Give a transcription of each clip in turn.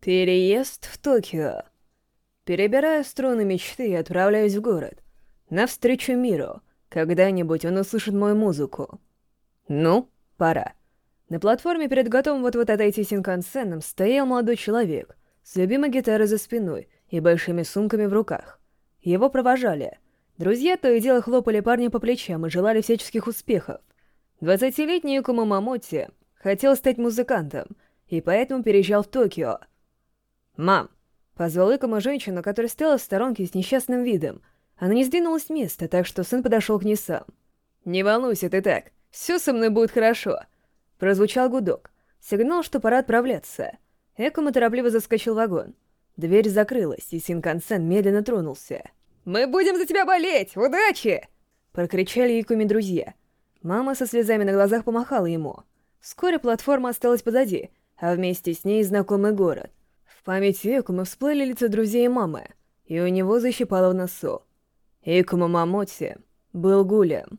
Переезд в Токио. Перебирая струны мечты, я отправляюсь в город. Навстречу миру. Когда-нибудь он услышит мою музыку. Ну, пора. На платформе перед готовым вот-вот отойти Синкансеном стоял молодой человек с любимой гитарой за спиной и большими сумками в руках. Его провожали. Друзья то и дело хлопали парня по плечам и желали всяческих успехов. Двадцатилетний Юкума Мамоти хотел стать музыкантом, и поэтому переезжал в Токио — «Мам!» — позвал Икома женщину, которая стояла в сторонке с несчастным видом. Она не сдвинулась с места, так что сын подошел к ней сам. «Не волнуйся ты так, все со мной будет хорошо!» Прозвучал гудок. Сигнал, что пора отправляться. Экома торопливо заскочил в вагон. Дверь закрылась, и Синкансен медленно тронулся. «Мы будем за тебя болеть! Удачи!» Прокричали Икуми друзья. Мама со слезами на глазах помахала ему. Вскоре платформа осталась позади, а вместе с ней знакомый город. В памяти Экума всплыли лица друзей и мамы, и у него защипало в носу. Экума Мамоти был гулем.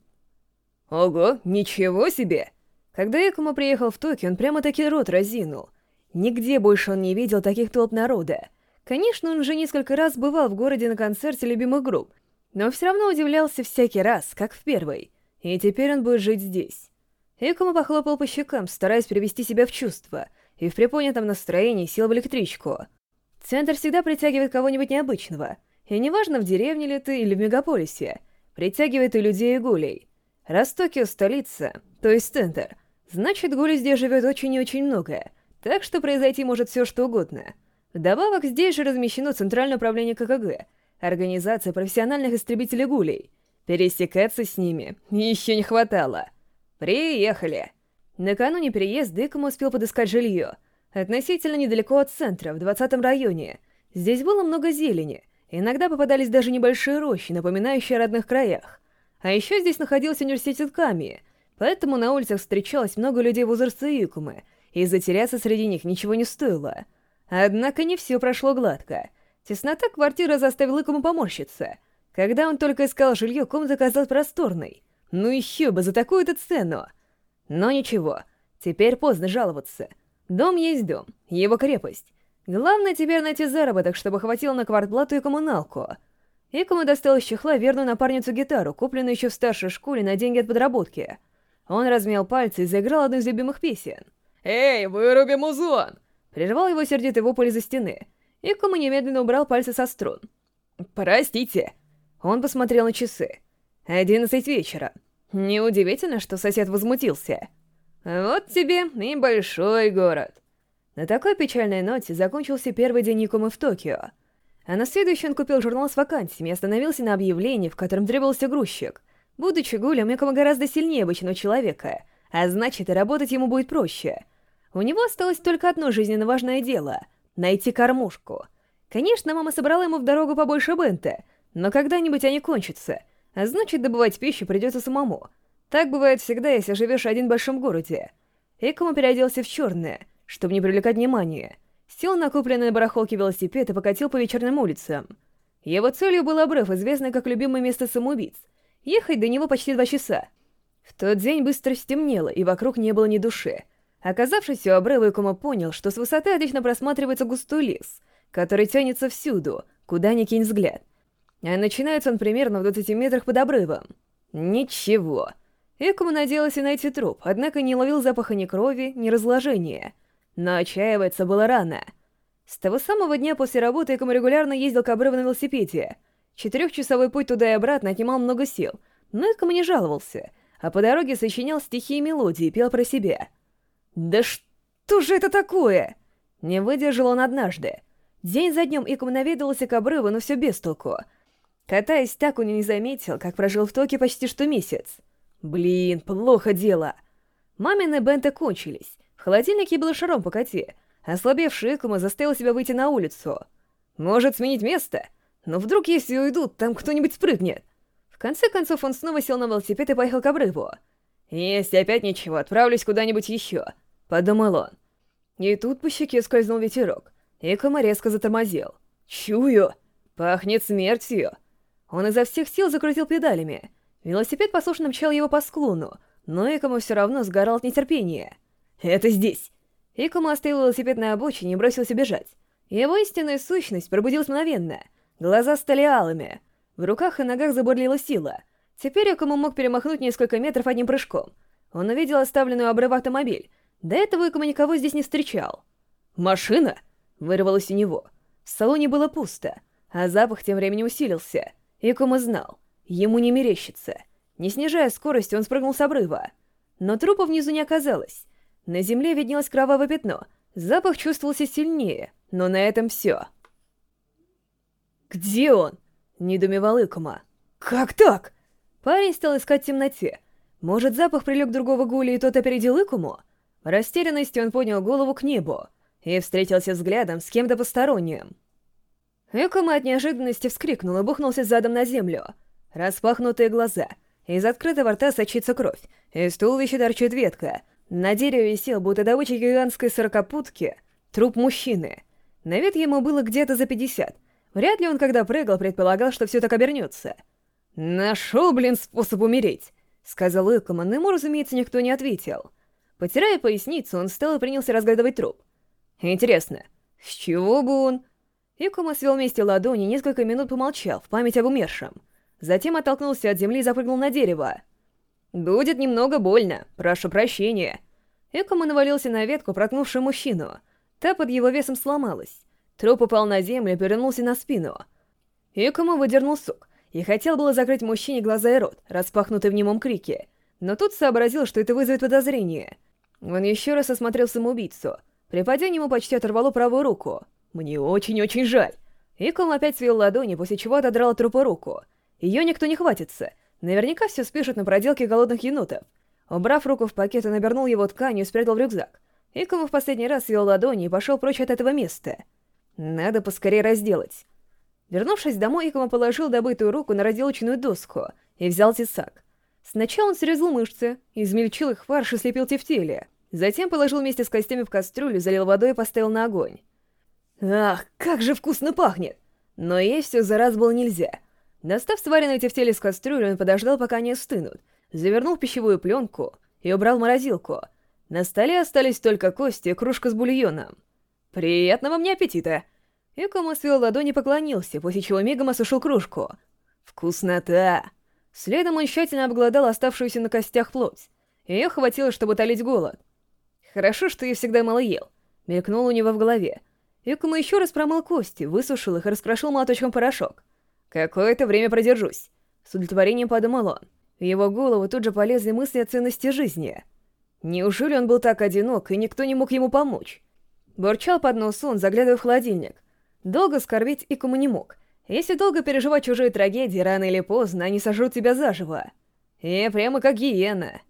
Ого, ничего себе! Когда Экума приехал в Токио, он прямо-таки рот разинул. Нигде больше он не видел таких толп народа. Конечно, он уже несколько раз бывал в городе на концерте любимых групп, но все равно удивлялся всякий раз, как в первый. И теперь он будет жить здесь. Экума похлопал по щекам, стараясь привести себя в чувство — и в приподнятом настроении сел в электричку. Центр всегда притягивает кого-нибудь необычного, и неважно, в деревне ли ты или в мегаполисе, притягивает и людей, и гулей. Раз Токио столица, то есть центр, значит, гулей здесь живет очень и очень много, так что произойти может все что угодно. Вдобавок, здесь же размещено Центральное управление ККГ, организация профессиональных истребителей гулей. Пересекаться с ними еще не хватало. Приехали! Накануне переезда Икому успел подыскать жилье. Относительно недалеко от центра, в 20-м районе. Здесь было много зелени. Иногда попадались даже небольшие рощи, напоминающие о родных краях. А еще здесь находился университет Ками, поэтому на улицах встречалось много людей возраста Икумы, и затеряться среди них ничего не стоило. Однако не все прошло гладко. Теснота квартиры заставила Икуму поморщиться. Когда он только искал жилье, комната казалась просторной. Ну еще бы, за такую-то цену! Но ничего, теперь поздно жаловаться. Дом есть дом, его крепость. Главное теперь найти заработок, чтобы хватило на квартплату и коммуналку. Икому достал из чехла верную напарницу гитару, купленную еще в старшей школе на деньги от подработки. Он размял пальцы и заиграл одну из любимых песен. «Эй, выруби музон!» Прервал его сердитый вопль из-за стены. Икому немедленно убрал пальцы со струн. «Простите!» Он посмотрел на часы. «Одиннадцать вечера. Неудивительно, что сосед возмутился. Вот тебе и большой город. На такой печальной ноте закончился первый день Якумы в Токио. А на следующий он купил журнал с вакансиями и остановился на объявлении, в котором требовался грузчик. Будучи гулем, Якума гораздо сильнее обычного человека, а значит, и работать ему будет проще. У него осталось только одно жизненно важное дело — найти кормушку. Конечно, мама собрала ему в дорогу побольше бента, но когда-нибудь они кончатся — а значит, добывать пищу придется самому. Так бывает всегда, если живешь один в большом городе. Экому переоделся в черное, чтобы не привлекать внимания. Сел на купленный на барахолке велосипед и покатил по вечерним улицам. Его целью был обрыв, известный как любимое место самоубийц. Ехать до него почти два часа. В тот день быстро стемнело, и вокруг не было ни души. Оказавшись у обрыва, Икома понял, что с высоты отлично просматривается густой лес, который тянется всюду, куда ни кинь взгляд. А начинается он примерно в 20 метрах под обрывом. Ничего. Экому надеялся найти труп, однако не ловил запаха ни крови, ни разложения. Но отчаиваться было рано. С того самого дня после работы Экому регулярно ездил к обрыву на велосипеде. Четырехчасовой путь туда и обратно отнимал много сил, но Экому не жаловался, а по дороге сочинял стихи и мелодии пел про себя. «Да что же это такое?» Не выдержал он однажды. День за днем Икум наведывался к обрыву, но все без толку — Катаясь так, он и не заметил, как прожил в Токе почти что месяц. Блин, плохо дело. Мамины бенты кончились. В холодильнике было шаром по коте. Ослабевший Экума заставил себя выйти на улицу. Может сменить место? Но вдруг, если уйдут, там кто-нибудь спрыгнет. В конце концов, он снова сел на велосипед и поехал к обрыву. «Если опять ничего, отправлюсь куда-нибудь еще», — подумал он. И тут по щеке скользнул ветерок. Экума резко затормозил. «Чую! Пахнет смертью!» Он изо всех сил закрутил педалями. Велосипед послушно мчал его по склону, но Икому все равно сгорал от нетерпения. «Это здесь!» Икому оставил велосипед на обочине и бросился бежать. Его истинная сущность пробудилась мгновенно. Глаза стали алыми. В руках и ногах забурлила сила. Теперь Икому мог перемахнуть несколько метров одним прыжком. Он увидел оставленную обрыв автомобиль. До этого Икому никого здесь не встречал. «Машина?» — вырвалось у него. В салоне было пусто, а запах тем временем усилился. Икому знал. Ему не мерещится. Не снижая скорости, он спрыгнул с обрыва. Но трупа внизу не оказалось. На земле виднелось кровавое пятно. Запах чувствовался сильнее, но на этом все. «Где он?» — недумевал Икума. «Как так?» Парень стал искать в темноте. Может, запах прилег другого гуля, и тот опередил Икуму? В растерянности он поднял голову к небу и встретился взглядом с кем-то посторонним. Икума от неожиданности вскрикнул и бухнулся задом на землю. Распахнутые глаза. Из открытого рта сочится кровь. Из туловища торчит ветка. На дереве висел, будто добыча гигантской сорокопутки, труп мужчины. На вид ему было где-то за пятьдесят. Вряд ли он, когда прыгал, предполагал, что все так обернется. «Нашел, блин, способ умереть!» — сказал Илкоман, но ему, разумеется, никто не ответил. Потирая поясницу, он встал и принялся разглядывать труп. «Интересно, с чего бы он...» Икума свел вместе ладони и несколько минут помолчал в память об умершем. Затем оттолкнулся от земли и запрыгнул на дерево. «Будет немного больно, прошу прощения». Экома навалился на ветку, проткнувшую мужчину. Та под его весом сломалась. Труп упал на землю и перевернулся на спину. Экома выдернул сук и хотел было закрыть мужчине глаза и рот, распахнутый в немом крике. Но тут сообразил, что это вызовет подозрение. Он еще раз осмотрел самоубийцу. При падении ему почти оторвало правую руку. «Мне очень-очень жаль». Иком опять свел ладони, после чего отодрал от трупа руку. Ее никто не хватится. Наверняка все спишут на проделке голодных енотов. Убрав руку в пакет, он обернул его тканью и спрятал в рюкзак. Икому в последний раз свел ладони и пошел прочь от этого места. Надо поскорее разделать. Вернувшись домой, Икому положил добытую руку на разделочную доску и взял тесак. Сначала он срезал мышцы, измельчил их фарш и слепил тефтели. Затем положил вместе с костями в кастрюлю, залил водой и поставил на огонь. Ах, как же вкусно пахнет! Но есть все за раз было нельзя — Достав сваренные тефтели из кастрюли, он подождал, пока они остынут, завернул пищевую пленку и убрал морозилку. На столе остались только кости и кружка с бульоном. «Приятного мне аппетита!» Экома свел ладони поклонился, после чего мигом осушил кружку. «Вкуснота!» Следом он тщательно обглодал оставшуюся на костях плоть. Ее хватило, чтобы утолить голод. «Хорошо, что я всегда мало ел», — мелькнуло у него в голове. Экома еще раз промыл кости, высушил их и раскрошил молоточком порошок. Какое-то время продержусь. С удовлетворением подумал он. В его голову тут же полезли мысли о ценности жизни. Неужели он был так одинок, и никто не мог ему помочь? Бурчал под нос он, заглядывая в холодильник. Долго скорбить и кому не мог. Если долго переживать чужие трагедии, рано или поздно они сожрут тебя заживо. И прямо как гиена.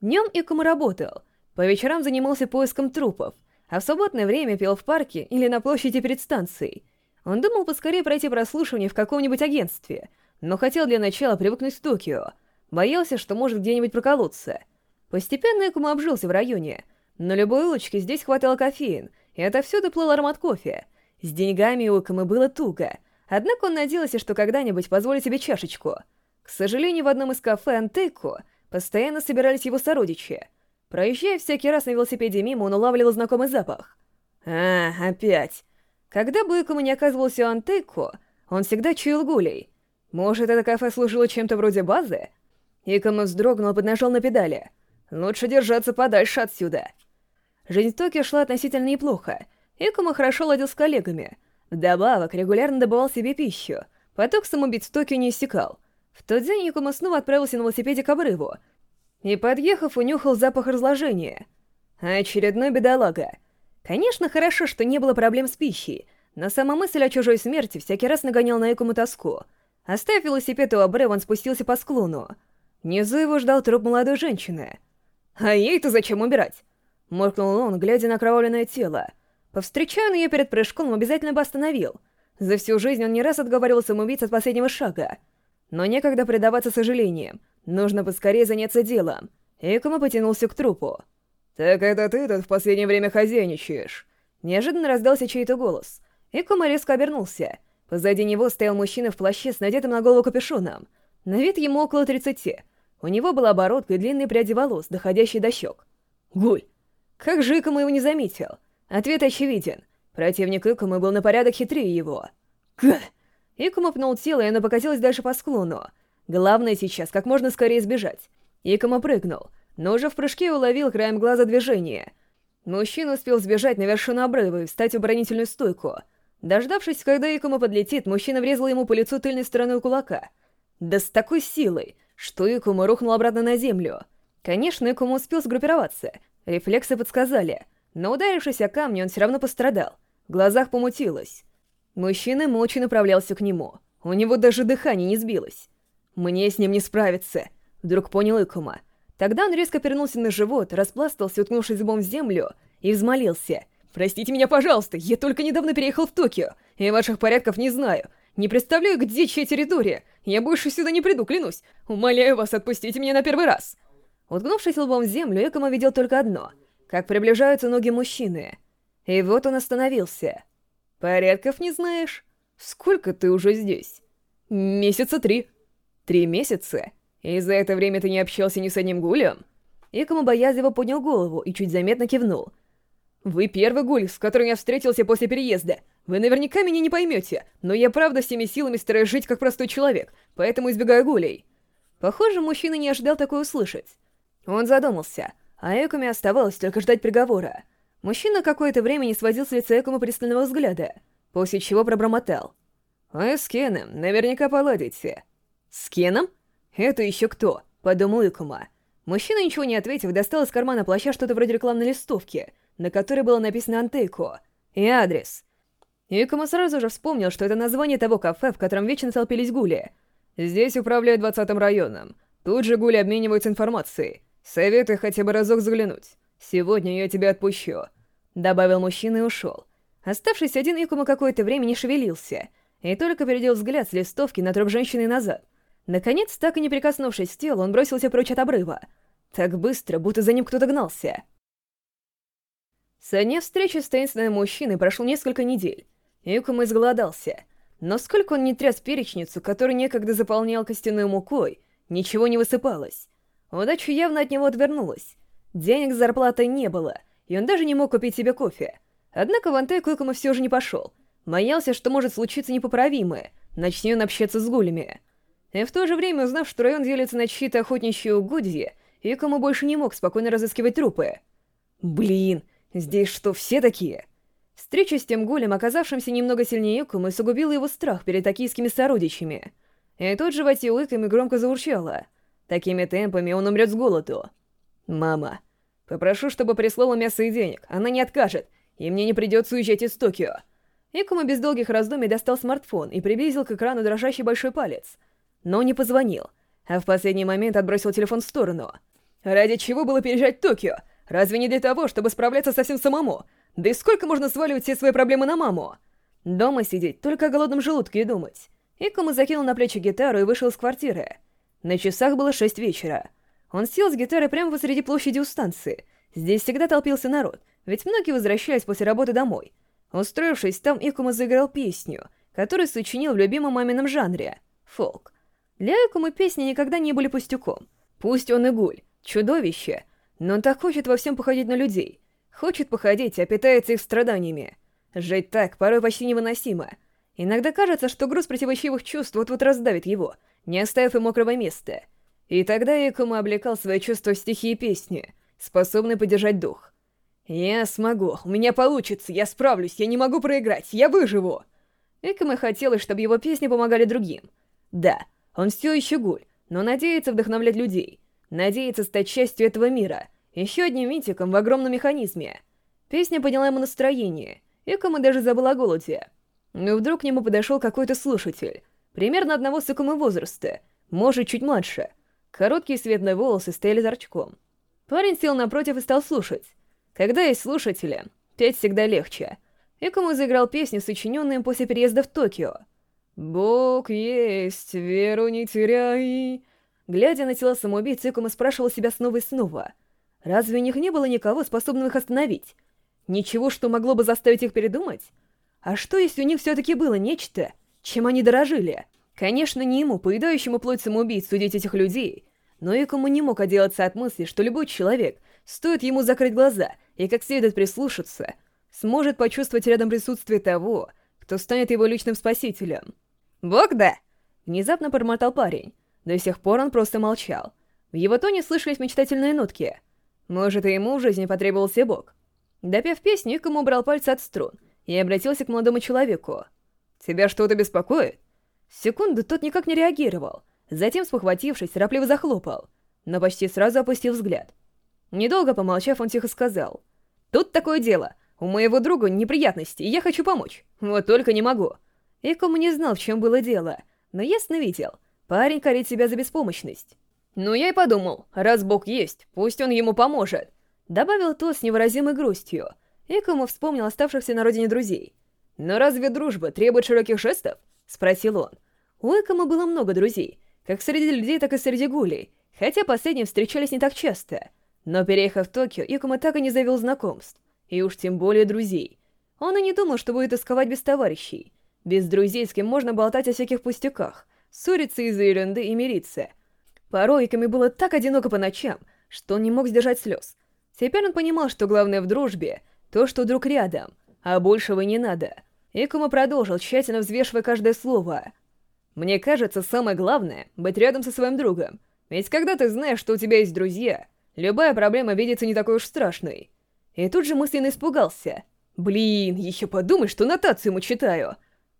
Днем Икума работал. По вечерам занимался поиском трупов, а в свободное время пел в парке или на площади перед станцией. Он думал поскорее пройти прослушивание в каком-нибудь агентстве, но хотел для начала привыкнуть к Токио. Боялся, что может где-нибудь проколоться. Постепенно Экума обжился в районе. На любой улочке здесь хватало кофеин, и отовсюду плыл аромат кофе. С деньгами у Экумы было туго, однако он надеялся, что когда-нибудь позволит себе чашечку. К сожалению, в одном из кафе Антеко постоянно собирались его сородичи. Проезжая всякий раз на велосипеде мимо, он улавливал знакомый запах. «А, опять!» Когда бы не оказывался у Антейко, он всегда чуял гулей. Может, это кафе служило чем-то вроде базы? Икому вздрогнул и поднажал на педали. Лучше держаться подальше отсюда. Жизнь в Токио шла относительно неплохо. Икому хорошо ладил с коллегами. Вдобавок, регулярно добывал себе пищу. Поток самоубийц в Токио не иссякал. В тот день Икому снова отправился на велосипеде к обрыву. И, подъехав, унюхал запах разложения. Очередной бедолага — Конечно, хорошо, что не было проблем с пищей, но сама мысль о чужой смерти всякий раз нагонял на Экому тоску. Оставив велосипед у Абре, он спустился по склону. Внизу его ждал труп молодой женщины. «А ей-то зачем убирать?» Моркнул он, глядя на окровавленное тело. Повстречая он ее перед прыжком, обязательно бы остановил. За всю жизнь он не раз отговаривал самоубийц от последнего шага. Но некогда предаваться сожалениям. Нужно поскорее заняться делом. Экома потянулся к трупу. «Так это ты тут в последнее время хозяйничаешь?» Неожиданно раздался чей-то голос. Икума резко обернулся. Позади него стоял мужчина в плаще с надетым на голову капюшоном. На вид ему около тридцати. У него была бородка и длинные пряди волос, доходящие до щек. «Гуль! Как же Икума его не заметил?» Ответ очевиден. Противник Икумы был на порядок хитрее его. К! Икума пнул тело, и оно покатилось дальше по склону. Главное сейчас как можно скорее сбежать. Икума прыгнул, но уже в прыжке уловил краем глаза движение. Мужчина успел сбежать на вершину обрыва и встать в оборонительную стойку. Дождавшись, когда Икума подлетит, мужчина врезал ему по лицу тыльной стороной кулака. Да с такой силой, что Икума рухнул обратно на землю. Конечно, Икума успел сгруппироваться. Рефлексы подсказали. Но ударившись о камни, он все равно пострадал. В глазах помутилось. Мужчина молча направлялся к нему. У него даже дыхание не сбилось. «Мне с ним не справиться», — вдруг понял Икума. Тогда он резко перенулся на живот, распластался, уткнувшись зубом в землю, и взмолился. «Простите меня, пожалуйста, я только недавно переехал в Токио, и ваших порядков не знаю. Не представляю, где чья территория. Я больше сюда не приду, клянусь. Умоляю вас, отпустите меня на первый раз». Уткнувшись лбом в землю, Экома видел только одно — как приближаются ноги мужчины. И вот он остановился. «Порядков не знаешь? Сколько ты уже здесь?» «Месяца три». «Три месяца? И за это время ты не общался ни с одним гулем?» Икома боязливо поднял голову и чуть заметно кивнул. «Вы первый гуль, с которым я встретился после переезда. Вы наверняка меня не поймете, но я правда всеми силами стараюсь жить как простой человек, поэтому избегаю гулей». Похоже, мужчина не ожидал такое услышать. Он задумался, а Экуме оставалось только ждать приговора. Мужчина какое-то время не сводил с лица Экума пристального взгляда, после чего пробормотал. «Вы с Кеном наверняка поладите». «С Кеном? Это еще кто?» — подумал Экума. Мужчина, ничего не ответив, достал из кармана плаща что-то вроде рекламной листовки, на которой было написано «Антейко» и адрес. Икума сразу же вспомнил, что это название того кафе, в котором вечно толпились гули. Здесь управляют двадцатым районом. Тут же гули обмениваются информацией. Советую хотя бы разок заглянуть. Сегодня я тебя отпущу», — добавил мужчина и ушел. Оставшись один, Икума какое-то время не шевелился, и только переведел взгляд с листовки на труп женщины назад. Наконец, так и не прикоснувшись к телу, он бросился прочь от обрыва. Так быстро, будто за ним кто-то гнался. Со дня встречи с таинственным мужчиной прошло несколько недель. Икума изголодался. Но сколько он не тряс перечницу, который некогда заполнял костяной мукой, ничего не высыпалось. Удача явно от него отвернулась. Денег с зарплатой не было, и он даже не мог купить себе кофе. Однако в Антеку Икума все же не пошел. Боялся, что может случиться непоправимое, начни он общаться с гулями. И в то же время, узнав, что район делится на чьи-то охотничьи угодья, Икума больше не мог спокойно разыскивать трупы. Блин, здесь что, все такие? Встреча с тем гулем, оказавшимся немного сильнее Икумы, сугубила его страх перед токийскими сородичами. И животе у Икумы громко заурчало. Такими темпами он умрет с голоду. «Мама, попрошу, чтобы прислала мясо и денег. Она не откажет, и мне не придется уезжать из Токио». Икума без долгих раздумий достал смартфон и приблизил к экрану дрожащий большой палец. Но не позвонил, а в последний момент отбросил телефон в сторону. «Ради чего было переезжать в Токио? Разве не для того, чтобы справляться совсем самому? Да и сколько можно сваливать все свои проблемы на маму?» Дома сидеть, только о голодном желудке и думать. Икума закинул на плечи гитару и вышел из квартиры. На часах было шесть вечера. Он сел с гитарой прямо посреди площади у станции. Здесь всегда толпился народ, ведь многие возвращались после работы домой. Устроившись там, Икума заиграл песню, которую сочинил в любимом мамином жанре — фолк. Для Икумы песни никогда не были пустяком. Пусть он и гуль, чудовище, но он так хочет во всем походить на людей. Хочет походить, а питается их страданиями. Жить так порой почти невыносимо. Иногда кажется, что груз противоречивых чувств вот-вот раздавит его — не оставив им мокрого места. И тогда Якума облекал свои чувства в стихи песни, способные поддержать дух. «Я смогу, у меня получится, я справлюсь, я не могу проиграть, я выживу!» Экоме хотелось, чтобы его песни помогали другим. Да, он все еще гуль, но надеется вдохновлять людей, надеется стать частью этого мира, еще одним митиком в огромном механизме. Песня подняла ему настроение, Экоме даже забыл о голоде. Но вдруг к нему подошел какой-то слушатель, примерно одного с Икумы возраста, может, чуть младше. Короткие светлые волосы стояли торчком. Парень сел напротив и стал слушать. Когда есть слушатели, петь всегда легче. Икуму заиграл песню, сочиненную им после переезда в Токио. «Бог есть, веру не теряй». Глядя на тела самоубийц, Икума спрашивал себя снова и снова. Разве у них не было никого, способного их остановить? Ничего, что могло бы заставить их передумать? А что, если у них все-таки было нечто, чем они дорожили. Конечно, не ему, поедающему плоть самоубийц, судить этих людей, но Икому не мог отделаться от мысли, что любой человек, стоит ему закрыть глаза и как следует прислушаться, сможет почувствовать рядом присутствие того, кто станет его личным спасителем. «Бог да!» — внезапно промотал парень. До сих пор он просто молчал. В его тоне слышались мечтательные нотки. Может, и ему в жизни потребовался бог. Допев песню, Икому убрал пальцы от струн и обратился к молодому человеку. «Тебя что-то беспокоит?» Секунду тот никак не реагировал, затем, спохватившись, торопливо захлопал, но почти сразу опустил взгляд. Недолго помолчав, он тихо сказал. «Тут такое дело. У моего друга неприятности, и я хочу помочь. Вот только не могу». Икому не знал, в чем было дело, но ясно видел. Парень корит себя за беспомощность. «Ну, я и подумал, раз Бог есть, пусть он ему поможет», — добавил тот с невыразимой грустью. Икому вспомнил оставшихся на родине друзей. «Но разве дружба требует широких жестов?» — спросил он. У Икому было много друзей, как среди людей, так и среди гулей, хотя последние встречались не так часто. Но переехав в Токио, Икому так и не завел знакомств, и уж тем более друзей. Он и не думал, что будет исковать без товарищей. Без друзей, с кем можно болтать о всяких пустяках, ссориться из-за ерунды и мириться — Порой Иками было так одиноко по ночам, что он не мог сдержать слез. Теперь он понимал, что главное в дружбе — то, что друг рядом, а большего не надо. Икума продолжил, тщательно взвешивая каждое слово. «Мне кажется, самое главное — быть рядом со своим другом. Ведь когда ты знаешь, что у тебя есть друзья, любая проблема видится не такой уж страшной». И тут же мысленно испугался. «Блин, еще подумай, что нотацию ему читаю!»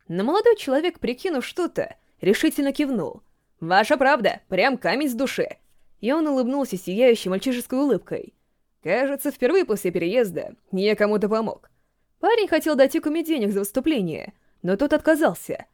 Но молодой человек, прикинув что-то, решительно кивнул — «Ваша правда, прям камень с души!» И он улыбнулся сияющей мальчишеской улыбкой. «Кажется, впервые после переезда я кому-то помог». Парень хотел дать Икуме денег за выступление, но тот отказался.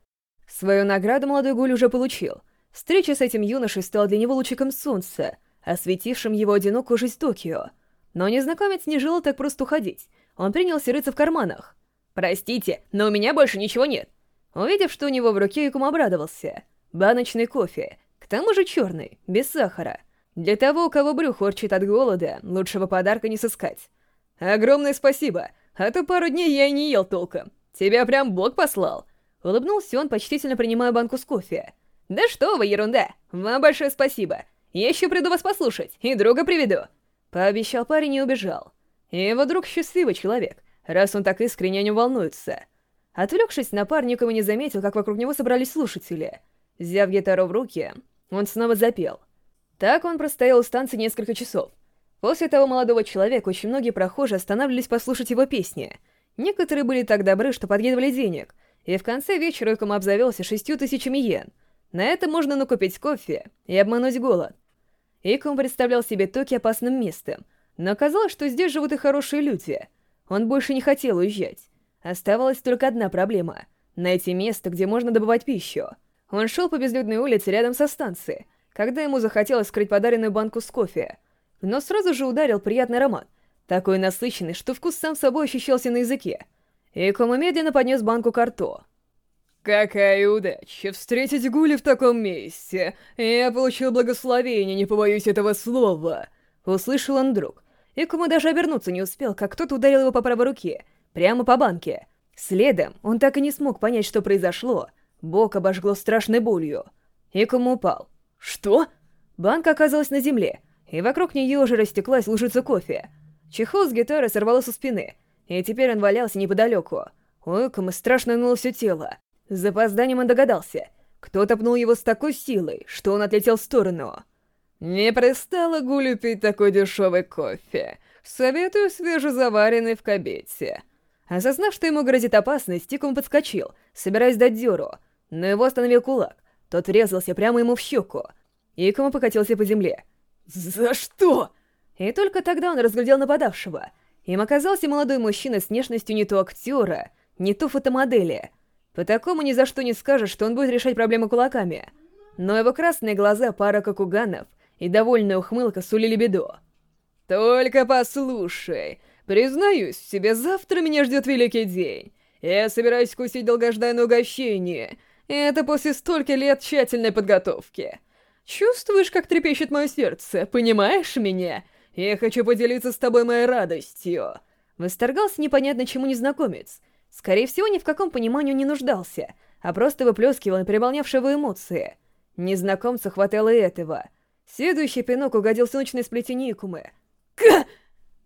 Свою награду молодой Гуль уже получил. Встреча с этим юношей стала для него лучиком солнца, осветившим его одинокую жизнь Токио. Но незнакомец не желал так просто уходить. Он принялся рыться в карманах. «Простите, но у меня больше ничего нет». Увидев, что у него в руке, Икум обрадовался — баночный кофе, к тому же черный, без сахара. Для того, у кого брюх урчит от голода, лучшего подарка не сыскать. Огромное спасибо, а то пару дней я и не ел толком. Тебя прям Бог послал. Улыбнулся он, почтительно принимая банку с кофе. «Да что вы, ерунда! Вам большое спасибо! Я еще приду вас послушать и друга приведу!» Пообещал парень и убежал. Его друг счастливый человек, раз он так искренне о нем волнуется. Отвлекшись, напарник ему не заметил, как вокруг него собрались слушатели — Взяв гитару в руки, он снова запел. Так он простоял у станции несколько часов. После того молодого человека очень многие прохожие останавливались послушать его песни. Некоторые были так добры, что подкидывали денег, и в конце вечера Иком обзавелся шестью тысячами йен. На это можно накупить кофе и обмануть голод. Иком представлял себе Токи опасным местом, но оказалось, что здесь живут и хорошие люди. Он больше не хотел уезжать. Оставалась только одна проблема — найти место, где можно добывать пищу — он шел по безлюдной улице рядом со станцией, когда ему захотелось скрыть подаренную банку с кофе. Но сразу же ударил приятный аромат, такой насыщенный, что вкус сам собой ощущался на языке. И Кома медленно поднес банку к рту. «Какая удача встретить Гули в таком месте! Я получил благословение, не побоюсь этого слова!» Услышал он вдруг. И Кома даже обернуться не успел, как кто-то ударил его по правой руке, прямо по банке. Следом он так и не смог понять, что произошло, Бок обожгло страшной болью. Икум упал. «Что?» Банка оказалась на земле, и вокруг нее уже растеклась лужица кофе. Чехол с гитары сорвало со спины, и теперь он валялся неподалеку. У Икума страшно нуло все тело. С запозданием он догадался. Кто-то пнул его с такой силой, что он отлетел в сторону. «Не пристало Гулю пить такой дешевый кофе. Советую свежезаваренный в кабете». Осознав, что ему грозит опасность, Тикум подскочил, собираясь дать дёру, но его остановил кулак. Тот врезался прямо ему в щеку. Икума покатился по земле. «За что?» И только тогда он разглядел нападавшего. Им оказался молодой мужчина с внешностью не то актера, не то фотомодели. По такому ни за что не скажешь, что он будет решать проблемы кулаками. Но его красные глаза, пара кокуганов и довольная ухмылка сулили беду. «Только послушай, признаюсь себе, завтра меня ждет великий день. Я собираюсь вкусить долгожданное угощение, и это после стольких лет тщательной подготовки. Чувствуешь, как трепещет мое сердце, понимаешь меня? Я хочу поделиться с тобой моей радостью. Восторгался непонятно чему незнакомец. Скорее всего, ни в каком понимании не нуждался, а просто выплескивал переполнявшие его эмоции. Незнакомцу хватало этого. Следующий пинок угодил в солнечное сплетение Икумы. К!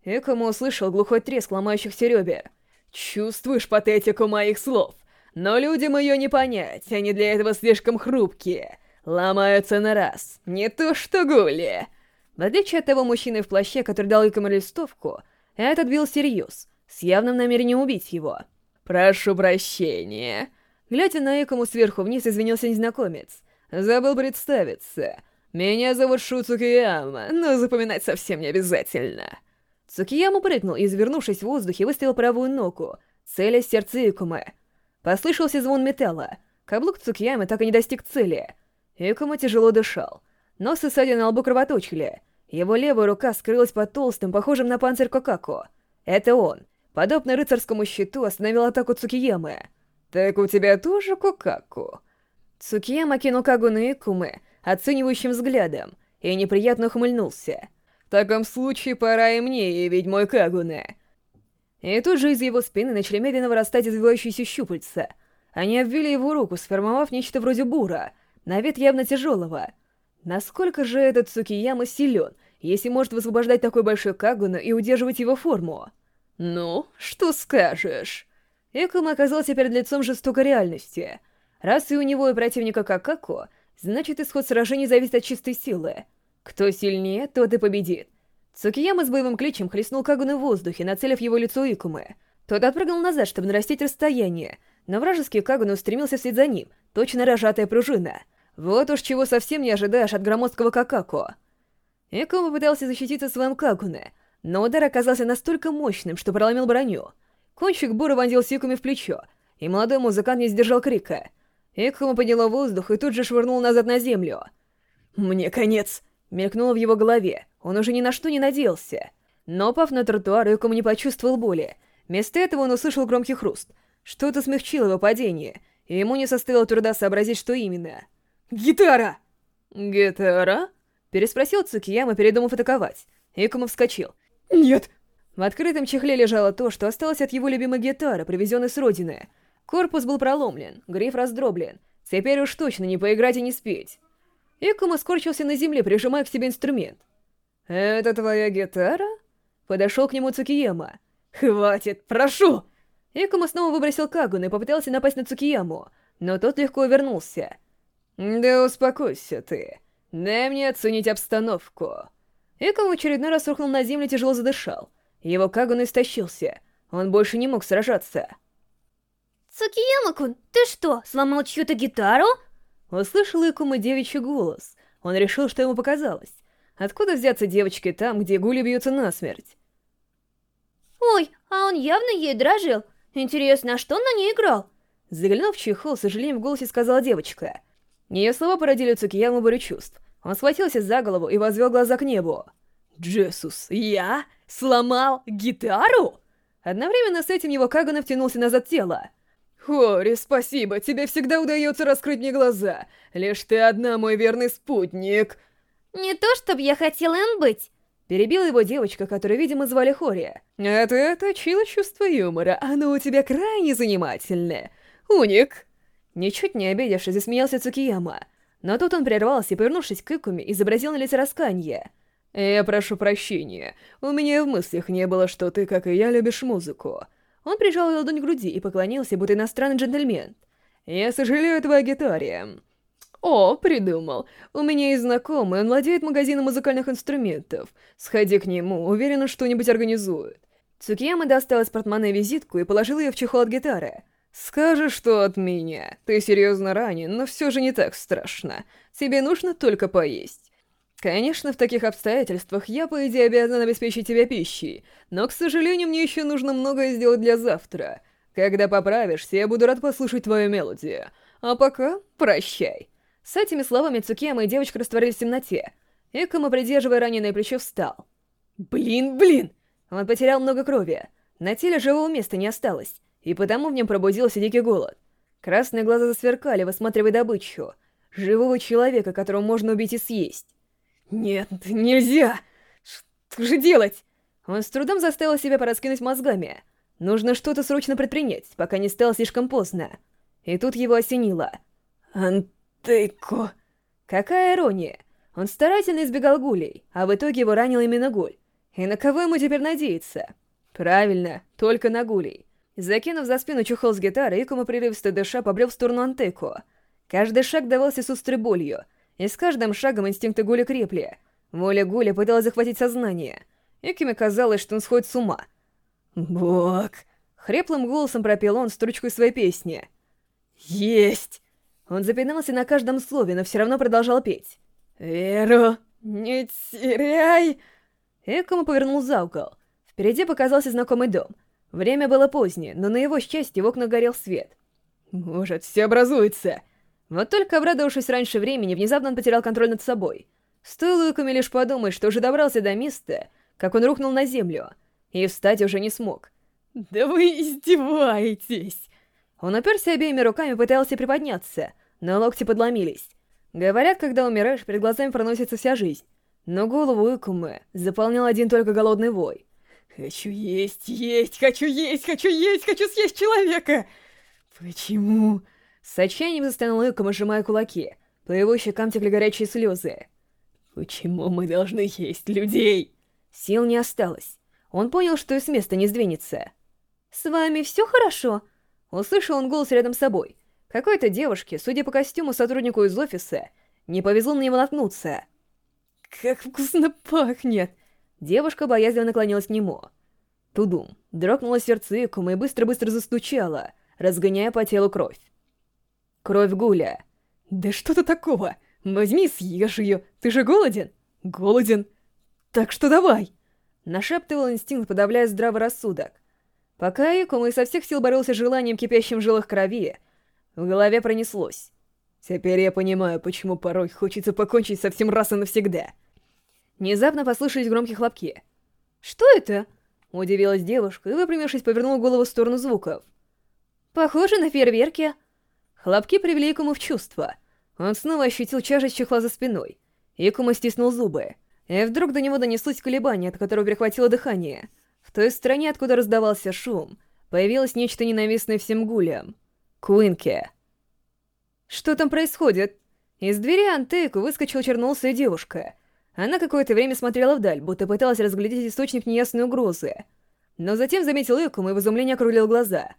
Экому услышал глухой треск ломающихся ребер. Чувствуешь патетику моих слов? Но людям ее не понять, они для этого слишком хрупкие. Ломаются на раз, не то что гули. В отличие от того мужчины в плаще, который дал Икому листовку, этот бил всерьез, с явным намерением убить его. «Прошу прощения». Глядя на Икому сверху вниз, извинился незнакомец. «Забыл представиться. Меня зовут Шу Цукияма, но запоминать совсем не обязательно». Цукияма прыгнул и, извернувшись в воздухе, выставил правую ногу, целясь сердце Икумы. Послышался звон металла. Каблук Цукиямы так и не достиг цели. Икума тяжело дышал. Нос и ссадины на лбу кровоточили. Его левая рука скрылась под толстым, похожим на панцирь Кокаку. Это он, подобно рыцарскому щиту, остановил атаку Цукиямы. «Так у тебя тоже Кокаку?» Цукияма кинул Кагу на Икумы оценивающим взглядом и неприятно ухмыльнулся. «В таком случае пора и мне явить мой Кагуне. И тут же из его спины начали медленно вырастать извивающиеся щупальца. Они обвили его руку, сформовав нечто вроде бура, на вид явно тяжелого. Насколько же этот Цукияма силен, если может высвобождать такой большой Кагуна и удерживать его форму? «Ну, что скажешь?» Экома оказался перед лицом жестокой реальности. Раз и у него и противника Какако, значит исход сражения зависит от чистой силы. Кто сильнее, тот и победит. Цукияма с боевым кличем хлестнул Кагуна в воздухе, нацелив его лицо Икумы. Тот отпрыгнул назад, чтобы нарастить расстояние, но вражеский Кагуна устремился вслед за ним, точно рожатая пружина. Вот уж чего совсем не ожидаешь от громоздкого Какако. Икума попытался защититься своим Кагуне, но удар оказался настолько мощным, что проломил броню. Кончик бура вонзил Икуме в плечо, и молодой музыкант не сдержал крика. Икума подняла воздух и тут же швырнул назад на землю. «Мне конец!» Мелькнуло в его голове, он уже ни на что не надеялся. Но, пав на тротуар, Юкому не почувствовал боли. Вместо этого он услышал громкий хруст. Что-то смягчило его падение, и ему не составило труда сообразить, что именно. «Гитара!» «Гитара?» Переспросил Цукияма, передумав атаковать. Икума вскочил. «Нет!» В открытом чехле лежало то, что осталось от его любимой гитары, привезенной с родины. Корпус был проломлен, гриф раздроблен. Теперь уж точно не поиграть и не спеть. Икума скорчился на земле, прижимая к себе инструмент. «Это твоя гитара?» Подошел к нему Цукиема. «Хватит, прошу!» Икума снова выбросил Кагуна и попытался напасть на Цукияму, но тот легко вернулся. «Да успокойся ты. Дай мне оценить обстановку». Икума в очередной раз рухнул на землю тяжело задышал. Его Кагун истощился. Он больше не мог сражаться. «Цукияма-кун, ты что, сломал чью-то гитару?» Услышал Икума девичий голос. Он решил, что ему показалось. Откуда взяться девочке там, где гули бьются насмерть? Ой, а он явно ей дрожил. Интересно, а что он на ней играл? Заглянув в чехол, сожалением в голосе сказала девочка. Ее слова породили Цукияму бурю чувств. Он схватился за голову и возвел глаза к небу. «Джесус, я? Сломал гитару?» Одновременно с этим его Кагана втянулся назад тело. «Хори, спасибо, тебе всегда удается раскрыть мне глаза. Лишь ты одна мой верный спутник». «Не то, чтобы я хотела им быть». Перебила его девочка, которую, видимо, звали Хори. «А ты оточила чувство юмора, оно у тебя крайне занимательное. Уник!» Ничуть не обидевшись, засмеялся Цукияма. Но тут он прервался и, повернувшись к Икуме, изобразил на лице расканье. «Я прошу прощения, у меня в мыслях не было, что ты, как и я, любишь музыку». Он прижал ладонь к груди и поклонился, будто иностранный джентльмен. «Я сожалею о твоей гитаре». «О, придумал. У меня есть знакомый, он владеет магазином музыкальных инструментов. Сходи к нему, уверена, что-нибудь организует». Цукияма достал из портмоне визитку и положил ее в чехол от гитары. «Скажешь, что от меня. Ты серьезно ранен, но все же не так страшно. Тебе нужно только поесть». Конечно, в таких обстоятельствах я, по идее, обязан обеспечить тебя пищей, но, к сожалению, мне еще нужно многое сделать для завтра. Когда поправишься, я буду рад послушать твою мелодию. А пока прощай. С этими словами Цукияма и девочка растворились в темноте. Экома, придерживая раненое плечо, встал. Блин, блин! Он потерял много крови. На теле живого места не осталось, и потому в нем пробудился дикий голод. Красные глаза засверкали, высматривая добычу. Живого человека, которого можно убить и съесть. «Нет, нельзя! Что же делать?» Он с трудом заставил себя пораскинуть мозгами. Нужно что-то срочно предпринять, пока не стало слишком поздно. И тут его осенило. «Антейко...» Какая ирония! Он старательно избегал гулей, а в итоге его ранил именно гуль. И на кого ему теперь надеяться? Правильно, только на гулей. Закинув за спину чехол с гитарой, Икума прерывисто дыша побрел в сторону Антеку. Каждый шаг давался с острой болью, и с каждым шагом инстинкты Гуля крепли. Воля Гуля пыталась захватить сознание. Икиме казалось, что он сходит с ума. «Бог!» — хриплым голосом пропел он строчку своей песни. «Есть!» Он запинался на каждом слове, но все равно продолжал петь. «Веру, не теряй!» Экому повернул за угол. Впереди показался знакомый дом. Время было позднее, но на его счастье в окнах горел свет. «Может, все образуется!» Вот только обрадовавшись раньше времени, внезапно он потерял контроль над собой. Стоило Икуме лишь подумать, что уже добрался до места, как он рухнул на землю, и встать уже не смог. «Да вы издеваетесь!» Он оперся обеими руками пытался приподняться, но локти подломились. Говорят, когда умираешь, перед глазами проносится вся жизнь. Но голову Икумы заполнял один только голодный вой. «Хочу есть, есть, хочу есть, хочу есть, хочу съесть человека!» «Почему?» С отчаянием застонал Икума, сжимая кулаки. По его щекам текли горячие слезы. «Почему мы должны есть людей?» Сил не осталось. Он понял, что и с места не сдвинется. «С вами все хорошо?» Услышал он голос рядом с собой. Какой-то девушке, судя по костюму сотруднику из офиса, не повезло на него наткнуться. «Как вкусно пахнет!» Девушка боязливо наклонилась к нему. Тудум. Дрогнуло сердце Икума и быстро-быстро застучало, разгоняя по телу кровь. Кровь Гуля. «Да что-то такого! Возьми съешь ее! Ты же голоден?» «Голоден! Так что давай!» Нашептывал инстинкт, подавляя здравый рассудок. Пока Икума изо всех сил боролся с желанием кипящим в жилах крови, в голове пронеслось. Теперь я понимаю, почему порой хочется покончить со всем раз и навсегда. Внезапно послышались громкие хлопки. «Что это?» — удивилась девушка и, выпрямившись, повернула голову в сторону звуков. «Похоже на фейерверки». Хлопки привели Икуму в чувство. Он снова ощутил тяжесть чехла за спиной. Икума стиснул зубы. И вдруг до него донеслось колебание, от которого перехватило дыхание — в той стороне, откуда раздавался шум, появилось нечто ненавистное всем гулям. Куинке. Что там происходит? Из двери Антейку выскочила черноусая девушка. Она какое-то время смотрела вдаль, будто пыталась разглядеть источник неясной угрозы. Но затем заметил Экум и в изумлении округлил глаза.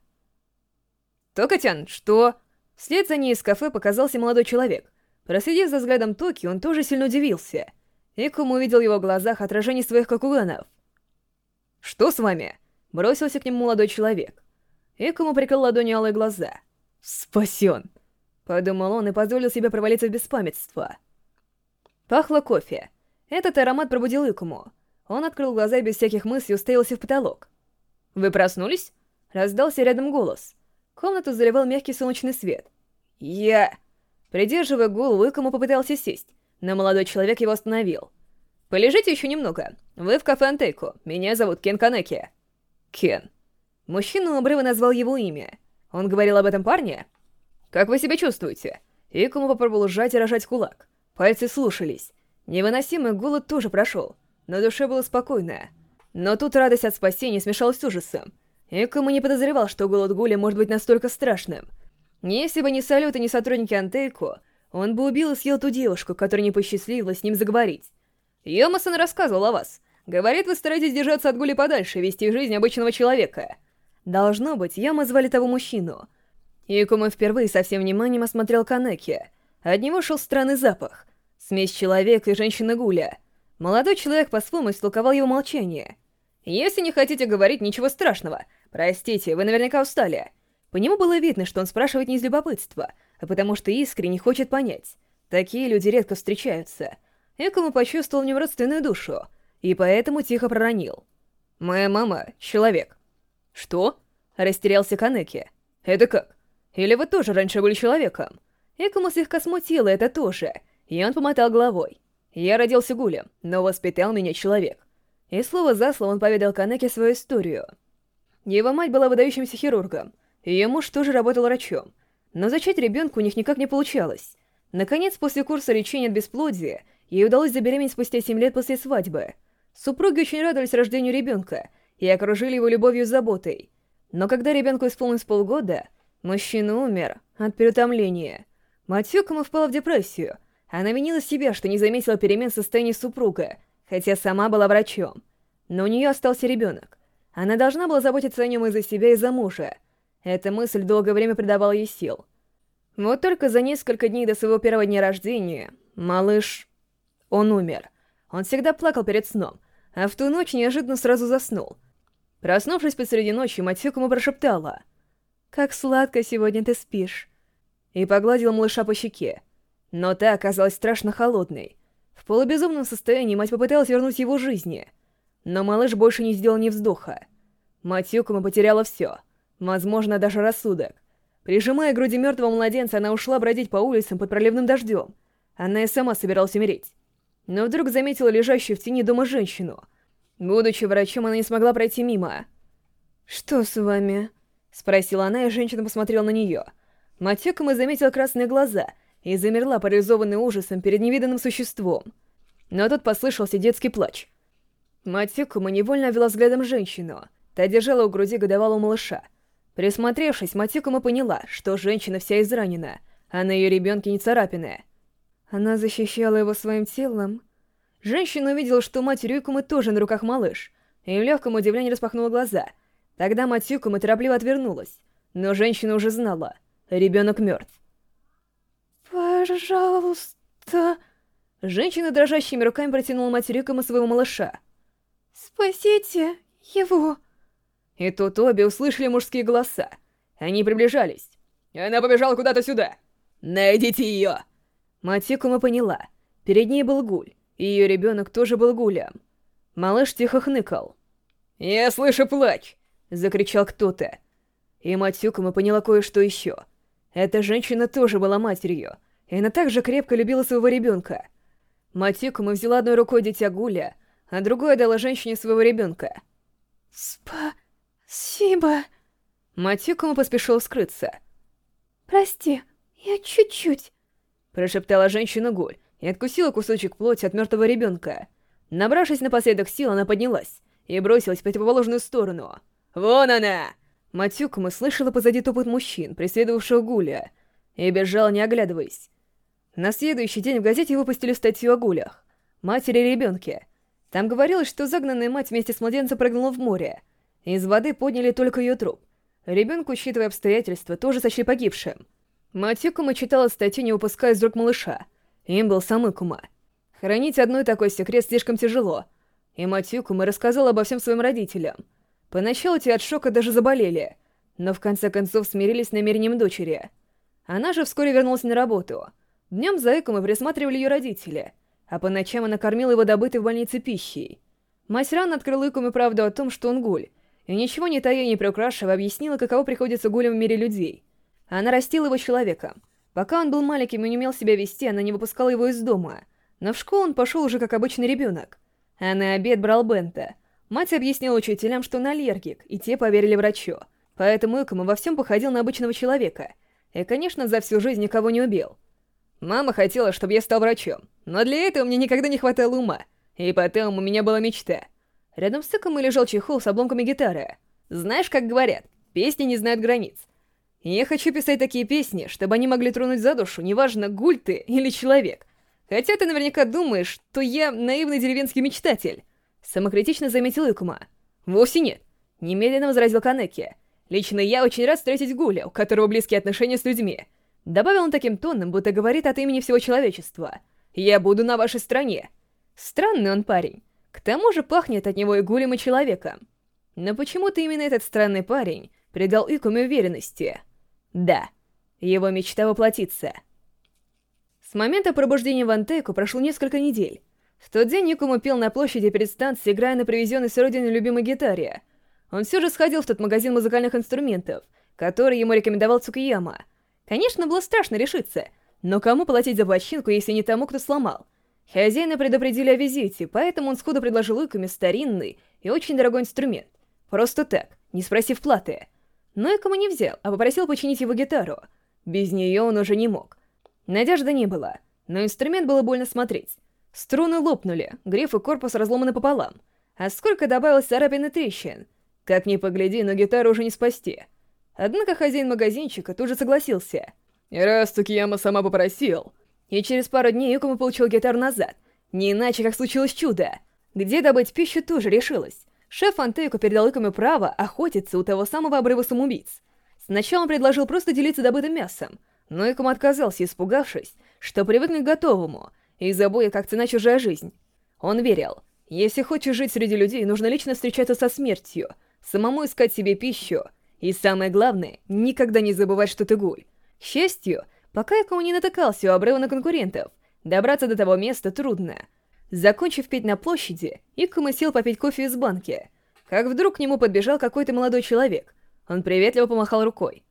«Токотян, что?» Вслед за ней из кафе показался молодой человек. Проследив за взглядом Токи, он тоже сильно удивился. Экум увидел в его глазах отражение своих кокуганов — «Что с вами?» — бросился к нему молодой человек. Экому прикрыл ладонью алые глаза. «Спасен!» — подумал он и позволил себе провалиться в беспамятство. Пахло кофе. Этот аромат пробудил Икуму. Он открыл глаза и без всяких мыслей уставился в потолок. «Вы проснулись?» — раздался рядом голос. Комнату заливал мягкий солнечный свет. «Я...» Придерживая голову, Икому попытался сесть, но молодой человек его остановил. Полежите еще немного. Вы в кафе Антейко. Меня зовут Кен Канеки. Кен. Мужчина у обрыва назвал его имя. Он говорил об этом парне? Как вы себя чувствуете? Икому попробовал сжать и рожать кулак. Пальцы слушались. Невыносимый голод тоже прошел, но душе было спокойно. Но тут радость от спасения смешалась с ужасом. Икому не подозревал, что голод Гуля может быть настолько страшным. Если бы не салют и не сотрудники Антейко, он бы убил и съел ту девушку, которой не посчастливилось с ним заговорить. Йомасон рассказывал о вас. Говорит, вы стараетесь держаться от Гули подальше, вести жизнь обычного человека. Должно быть, Яма звали того мужчину. Якума впервые со всем вниманием осмотрел Канеки. От него шел странный запах. Смесь человека и женщины Гуля. Молодой человек по-своему истолковал его молчание. «Если не хотите говорить, ничего страшного. Простите, вы наверняка устали». По нему было видно, что он спрашивает не из любопытства, а потому что искренне хочет понять. Такие люди редко встречаются — Экому почувствовал в нем родственную душу, и поэтому тихо проронил. «Моя мама — человек». «Что?» — растерялся Канеки. «Это как? Или вы тоже раньше были человеком?» Экому слегка смутило это тоже, и он помотал головой. «Я родился гулем, но воспитал меня человек». И слово за слово он поведал Канеке свою историю. Его мать была выдающимся хирургом, ее муж тоже работал врачом, но зачать ребенка у них никак не получалось. Наконец, после курса лечения от бесплодия, Ей удалось забеременеть спустя 7 лет после свадьбы. Супруги очень радовались рождению ребенка и окружили его любовью и заботой. Но когда ребенку исполнилось полгода, мужчина умер от переутомления. Мать Фюкома впала в депрессию. Она винила себя, что не заметила перемен в состоянии супруга, хотя сама была врачом. Но у нее остался ребенок. Она должна была заботиться о нем из-за себя и за мужа. Эта мысль долгое время придавала ей сил. Вот только за несколько дней до своего первого дня рождения малыш... Он умер. Он всегда плакал перед сном, а в ту ночь неожиданно сразу заснул. Проснувшись посреди ночи, Матюк ему прошептала. «Как сладко сегодня ты спишь!» И погладила малыша по щеке. Но та оказалась страшно холодной. В полубезумном состоянии мать попыталась вернуть его жизни. Но малыш больше не сделал ни вздоха. Мать Юкома потеряла все. Возможно, даже рассудок. Прижимая к груди мертвого младенца, она ушла бродить по улицам под проливным дождем. Она и сама собиралась умереть. Но вдруг заметила лежащую в тени дома женщину. Будучи врачом, она не смогла пройти мимо. «Что с вами?» — спросила она, и женщина посмотрела на нее. Мать Юкома заметила красные глаза — и замерла, парализованная ужасом перед невиданным существом. Но тут послышался детский плач. Мать Сикума невольно обвела взглядом женщину. Та держала у груди годовалого малыша. Присмотревшись, Матикума поняла, что женщина вся изранена, а на ее ребенке не царапины. Она защищала его своим телом. Женщина увидела, что мать Рюкумы тоже на руках малыш, и в легком удивлении распахнула глаза. Тогда мать Юкумы торопливо отвернулась, но женщина уже знала — ребенок мертв. «Пожалуйста...» Женщина дрожащими руками протянула материкам своего малыша. «Спасите его!» И тут обе услышали мужские голоса. Они приближались. Она побежала куда-то сюда. Найдите ее! Матикума поняла. Перед ней был гуль, и ее ребенок тоже был гулем. Малыш тихо хныкал. «Я слышу плач!» — закричал кто-то. И Матюкума поняла кое-что еще. Эта женщина тоже была матерью, и она также крепко любила своего ребенка. Матикума взяла одной рукой дитя Гуля, а другой отдала женщине своего ребенка. «Спасибо...» Матикума поспешил скрыться. «Прости, я чуть-чуть...» Прошептала женщина Гуль и откусила кусочек плоти от мертвого ребенка. Набравшись напоследок сил, она поднялась и бросилась в противоположную сторону. «Вон она!» Матюкума слышала позади топот мужчин, преследовавшего Гуля, и бежала, не оглядываясь. На следующий день в газете выпустили статью о гулях. Матери и ребенке. Там говорилось, что загнанная мать вместе с младенцем прыгнула в море. Из воды подняли только ее труп. Ребенку, учитывая обстоятельства, тоже сочли погибшим. Мать Юкума читала статью, не выпуская из рук малыша. Им был сам Икума. Хранить одной такой секрет слишком тяжело. И мать Юкума рассказала обо всем своим родителям. Поначалу те от шока даже заболели, но в конце концов смирились с намерением дочери. Она же вскоре вернулась на работу — Днем за Эком присматривали ее родители, а по ночам она кормила его добытой в больнице пищей. Мать рано открыла Экому правду о том, что он гуль, и ничего не тая не приукрашивая объяснила, каково приходится гулям в мире людей. Она растила его человеком. Пока он был маленьким и не умел себя вести, она не выпускала его из дома. Но в школу он пошел уже как обычный ребенок. А на обед брал бента. Мать объяснила учителям, что он аллергик, и те поверили врачу. Поэтому Экому во всем походил на обычного человека. И, конечно, за всю жизнь никого не убил. Мама хотела, чтобы я стал врачом, но для этого мне никогда не хватало ума. И потом у меня была мечта. Рядом с тыком лежал чехол с обломками гитары. Знаешь, как говорят, песни не знают границ. Я хочу писать такие песни, чтобы они могли тронуть за душу, неважно, гуль ты или человек. Хотя ты наверняка думаешь, что я наивный деревенский мечтатель. Самокритично заметил Икума. Вовсе нет. Немедленно возразил Канеки. Лично я очень рад встретить Гуля, у которого близкие отношения с людьми. Добавил он таким тоном, будто говорит от имени всего человечества. «Я буду на вашей стороне». Странный он парень. К тому же пахнет от него и гулем, и человеком. Но почему-то именно этот странный парень придал Икуме уверенности. Да, его мечта воплотится. С момента пробуждения в Антейку прошло несколько недель. В тот день Икума пел на площади перед станцией, играя на привезенной с родины любимой гитаре. Он все же сходил в тот магазин музыкальных инструментов, который ему рекомендовал Цукияма — Конечно, было страшно решиться, но кому платить за пластинку, если не тому, кто сломал? Хозяина предупредили о визите, поэтому он сходу предложил Иками старинный и очень дорогой инструмент. Просто так, не спросив платы. Но Икому не взял, а попросил починить его гитару. Без нее он уже не мог. Надежды не было, но инструмент было больно смотреть. Струны лопнули, гриф и корпус разломаны пополам. А сколько добавилось царапин и трещин? Как ни погляди, но гитару уже не спасти. Однако хозяин магазинчика тут же согласился. Раз Цукияма сама попросил. И через пару дней Юкума получил гитару назад. Не иначе, как случилось чудо. Где добыть пищу, тоже решилось. Шеф Антейку передал Икому право охотиться у того самого обрыва самоубийц. Сначала он предложил просто делиться добытым мясом, но Икому отказался, испугавшись, что привыкнет к готовому, и забуя, как цена чужая жизнь. Он верил, если хочешь жить среди людей, нужно лично встречаться со смертью, самому искать себе пищу, и самое главное, никогда не забывать, что ты гуль. К счастью, пока Икому не натыкался у обрыва на конкурентов, добраться до того места трудно. Закончив петь на площади, Икума сел попить кофе из банки. Как вдруг к нему подбежал какой-то молодой человек. Он приветливо помахал рукой.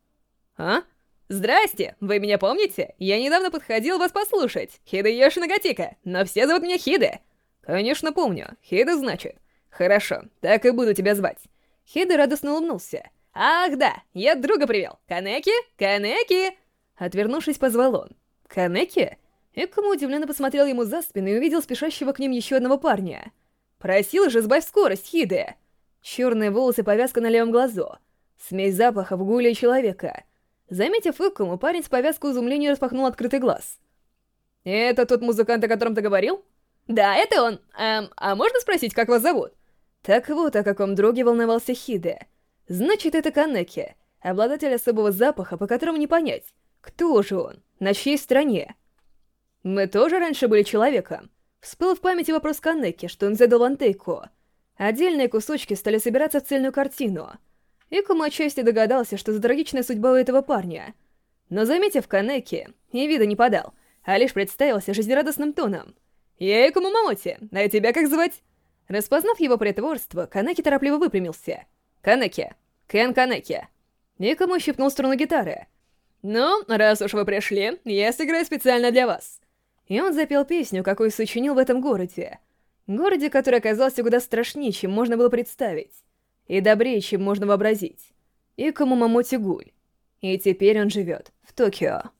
«А? Здрасте! Вы меня помните? Я недавно подходил вас послушать. Хида Йоши Нагатика, но все зовут меня Хида». «Конечно помню. Хида, значит. Хорошо, так и буду тебя звать». Хида радостно улыбнулся. «Ах да, я друга привел. Канеки? Канеки!» Отвернувшись, позвал он. «Канеки?» Экому удивленно посмотрел ему за спину и увидел спешащего к ним еще одного парня. «Просил же, сбавь скорость, Хиде!» Черные волосы, повязка на левом глазу. Смесь запахов гуля человека. Заметив Икому, парень с повязкой изумления распахнул открытый глаз. «Это тот музыкант, о котором ты говорил?» «Да, это он. Эм, а можно спросить, как вас зовут?» Так вот, о каком друге волновался Хиде. Значит, это Канеки, обладатель особого запаха, по которому не понять, кто же он, на чьей стороне. Мы тоже раньше были человеком. Всплыл в памяти вопрос Канеки, что он задал Антейку. Отдельные кусочки стали собираться в цельную картину. Икума отчасти догадался, что за трагичная судьба у этого парня. Но заметив Канеки, и вида не подал, а лишь представился жизнерадостным тоном. «Я Икума Мамоти, а тебя как звать?» Распознав его притворство, Канеки торопливо выпрямился. «Канеки! Кен Канеки!» Икума щипнул струну гитары. «Ну, раз уж вы пришли, я сыграю специально для вас». И он запел песню, какую сочинил в этом городе. Городе, который оказался куда страшнее, чем можно было представить. И добрее, чем можно вообразить. И Камумамоти Гуль. И теперь он живет в Токио.